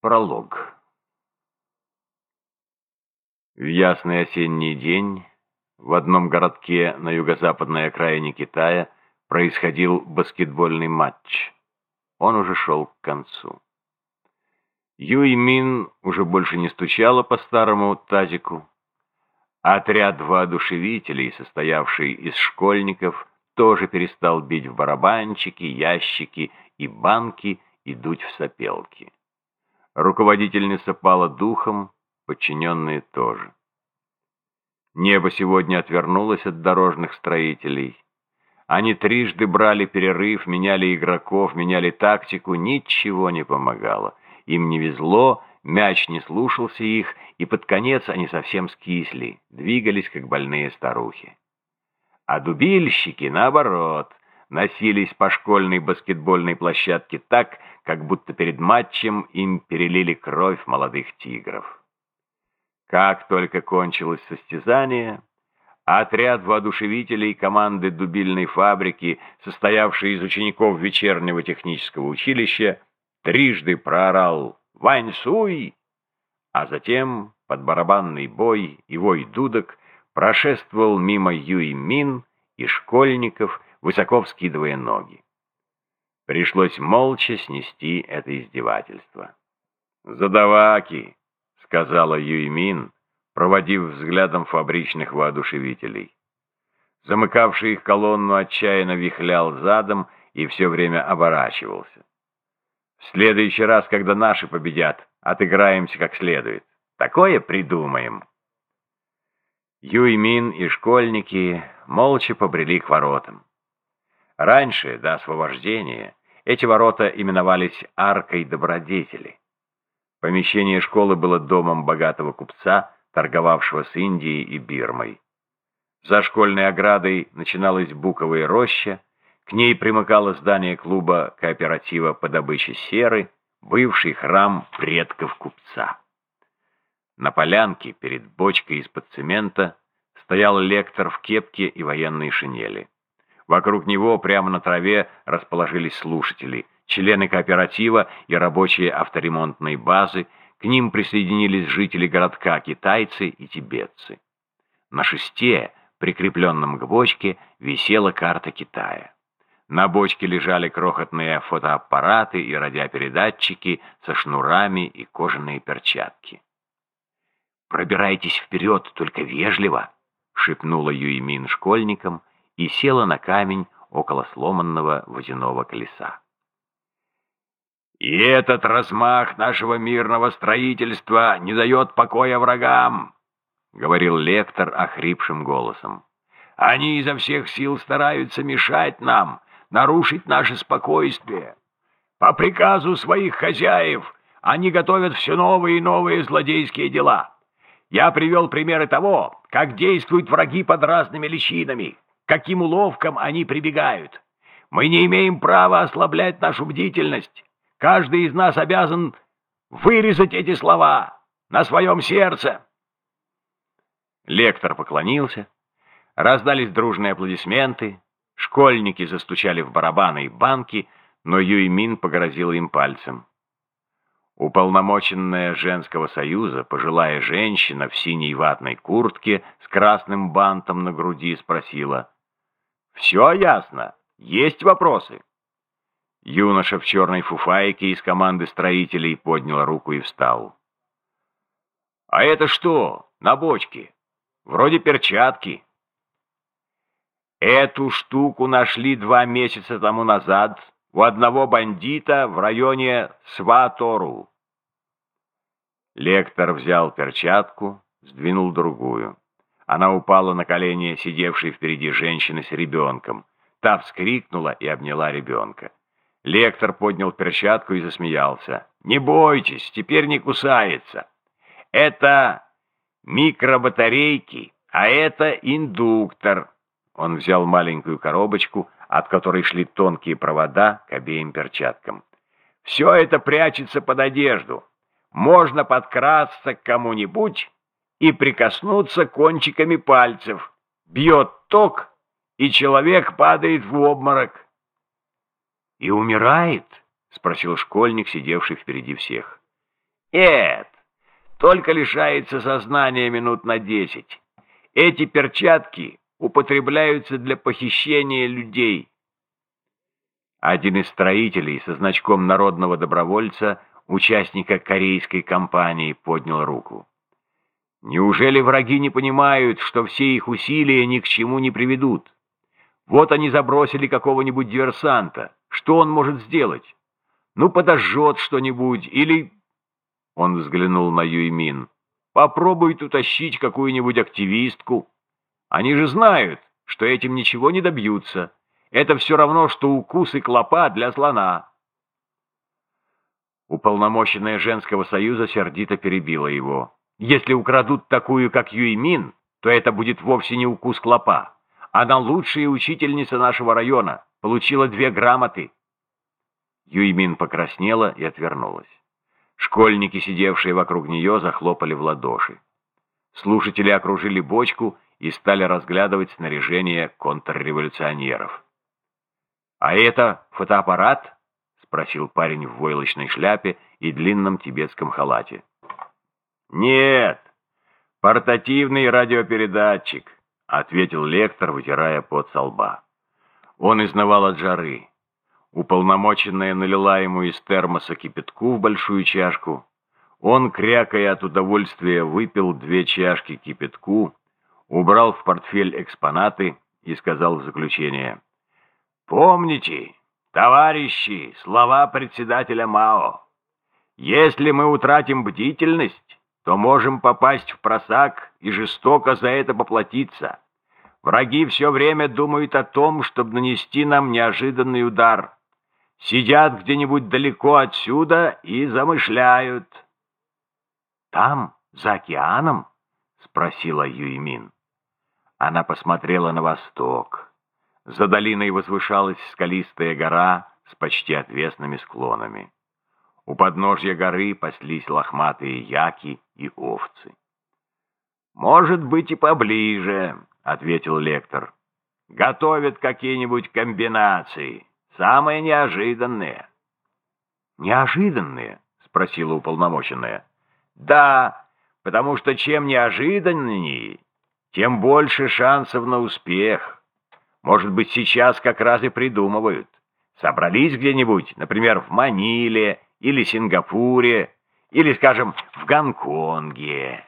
Пролог. В ясный осенний день в одном городке на юго-западной окраине Китая происходил баскетбольный матч. Он уже шел к концу. Юй Мин уже больше не стучала по старому тазику. Отряд воодушевителей, состоявший из школьников, тоже перестал бить в барабанчики, ящики и банки и дуть в сопелки. Руководительница пала духом, подчиненные тоже. Небо сегодня отвернулось от дорожных строителей. Они трижды брали перерыв, меняли игроков, меняли тактику, ничего не помогало. Им не везло, мяч не слушался их, и под конец они совсем скисли, двигались, как больные старухи. А дубильщики, наоборот, носились по школьной баскетбольной площадке так, как будто перед матчем им перелили кровь молодых тигров. Как только кончилось состязание, отряд воодушевителей команды дубильной фабрики, состоявший из учеников вечернего технического училища, трижды проорал «Ваньсуй!», а затем под барабанный бой и вой дудок прошествовал мимо Юй Мин и школьников, высоко вскидывая ноги. Пришлось молча снести это издевательство. «Задаваки!» — сказала Юймин, проводив взглядом фабричных воодушевителей. Замыкавший их колонну отчаянно вихлял задом и все время оборачивался. «В следующий раз, когда наши победят, отыграемся как следует. Такое придумаем!» Юймин и школьники молча побрели к воротам. Раньше, до освобождения, эти ворота именовались «Аркой добродетели». Помещение школы было домом богатого купца, торговавшего с Индией и Бирмой. За школьной оградой начиналась буковая роща, к ней примыкало здание клуба кооператива по добыче серы, бывший храм предков купца. На полянке перед бочкой из-под цемента стоял лектор в кепке и военной шинели. Вокруг него прямо на траве расположились слушатели, члены кооператива и рабочие авторемонтной базы, к ним присоединились жители городка, китайцы и тибетцы. На шесте, прикрепленном к бочке, висела карта Китая. На бочке лежали крохотные фотоаппараты и радиопередатчики со шнурами и кожаные перчатки. «Пробирайтесь вперед, только вежливо!» — шепнула Юймин школьникам, и села на камень около сломанного водяного колеса. «И этот размах нашего мирного строительства не дает покоя врагам!» — говорил лектор охрипшим голосом. «Они изо всех сил стараются мешать нам, нарушить наше спокойствие. По приказу своих хозяев они готовят все новые и новые злодейские дела. Я привел примеры того, как действуют враги под разными личинами каким уловкам они прибегают. Мы не имеем права ослаблять нашу бдительность. Каждый из нас обязан вырезать эти слова на своем сердце. Лектор поклонился. Раздались дружные аплодисменты. Школьники застучали в барабаны и банки, но Юймин погрозил им пальцем. Уполномоченная женского союза, пожилая женщина в синей ватной куртке с красным бантом на груди спросила, «Все ясно. Есть вопросы?» Юноша в черной фуфайке из команды строителей поднял руку и встал. «А это что? На бочке? Вроде перчатки». Эту штуку нашли два месяца тому назад у одного бандита в районе Сватору. Лектор взял перчатку, сдвинул другую. Она упала на колени сидевшей впереди женщины с ребенком. Та вскрикнула и обняла ребенка. Лектор поднял перчатку и засмеялся. «Не бойтесь, теперь не кусается. Это микробатарейки, а это индуктор». Он взял маленькую коробочку, от которой шли тонкие провода к обеим перчаткам. «Все это прячется под одежду. Можно подкрасться к кому-нибудь и прикоснуться кончиками пальцев. Бьет ток, и человек падает в обморок. «И умирает?» — спросил школьник, сидевший впереди всех. Нет, только лишается сознания минут на десять. Эти перчатки употребляются для похищения людей. Один из строителей со значком народного добровольца, участника корейской кампании, поднял руку. Неужели враги не понимают, что все их усилия ни к чему не приведут? Вот они забросили какого-нибудь диверсанта. Что он может сделать? Ну, подожжет что-нибудь или... Он взглянул на Юймин. Попробует утащить какую-нибудь активистку. Они же знают, что этим ничего не добьются. Это все равно, что укусы клопа для слона. Уполномоченная женского союза сердито перебила его. Если украдут такую, как Юймин, то это будет вовсе не укус клопа. Она лучшая учительница нашего района, получила две грамоты. Юймин покраснела и отвернулась. Школьники, сидевшие вокруг нее, захлопали в ладоши. Слушатели окружили бочку и стали разглядывать снаряжение контрреволюционеров. «А это фотоаппарат?» — спросил парень в войлочной шляпе и длинном тибетском халате. «Нет, портативный радиопередатчик», — ответил лектор, вытирая пот со лба. Он изнавал от жары. Уполномоченная налила ему из термоса кипятку в большую чашку. Он, крякая от удовольствия, выпил две чашки кипятку, убрал в портфель экспонаты и сказал в заключение. «Помните, товарищи, слова председателя МАО. Если мы утратим бдительность, то можем попасть в просак и жестоко за это поплатиться. Враги все время думают о том, чтобы нанести нам неожиданный удар. Сидят где-нибудь далеко отсюда и замышляют. «Там, за океаном?» — спросила Юймин. Она посмотрела на восток. За долиной возвышалась скалистая гора с почти отвесными склонами. У подножья горы паслись лохматые яки и овцы. «Может быть, и поближе», — ответил лектор. «Готовят какие-нибудь комбинации, самые неожиданные». «Неожиданные?» — спросила уполномоченная. «Да, потому что чем неожиданнее, тем больше шансов на успех. Может быть, сейчас как раз и придумывают. Собрались где-нибудь, например, в Маниле или Сингапуре, или, скажем, в Гонконге.